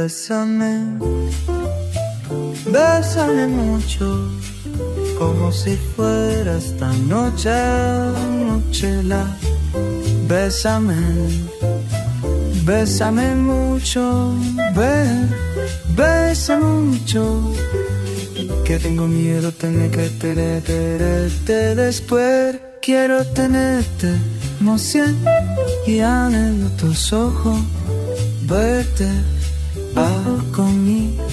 Bésame, bésame mucho, como si fuera esta noche, noche la. Bésame, bésame mucho, be, bésame mucho, que tengo miedo tener que tenerte después. Quiero tenerte, emoción y anhelo tus ojos, verte ah, conmigo.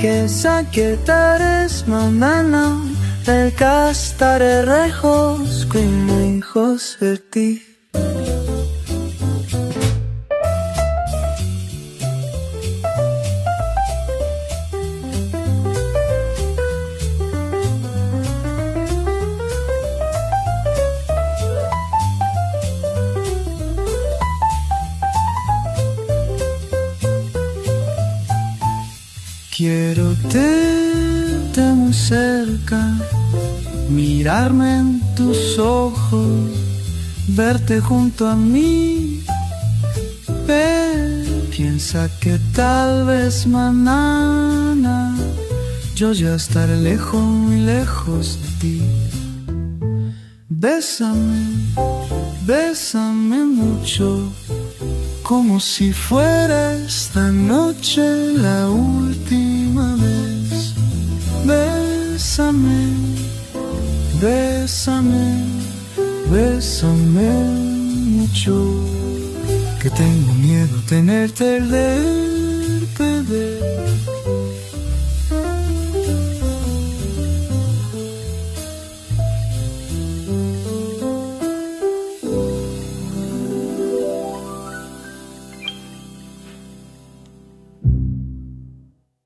Que sa que tares mañana del castaré rejos como hijos de ti. Quiero tenerte muy cerca, mirarme en tus ojos, verte junto a mí. Piensa que tal vez mañana yo ya estaré lejos, muy lejos de ti. Bésame, bésame mucho como si fuera esta noche la última bésame, bésame mucho, que tengo miedo tenerte lejos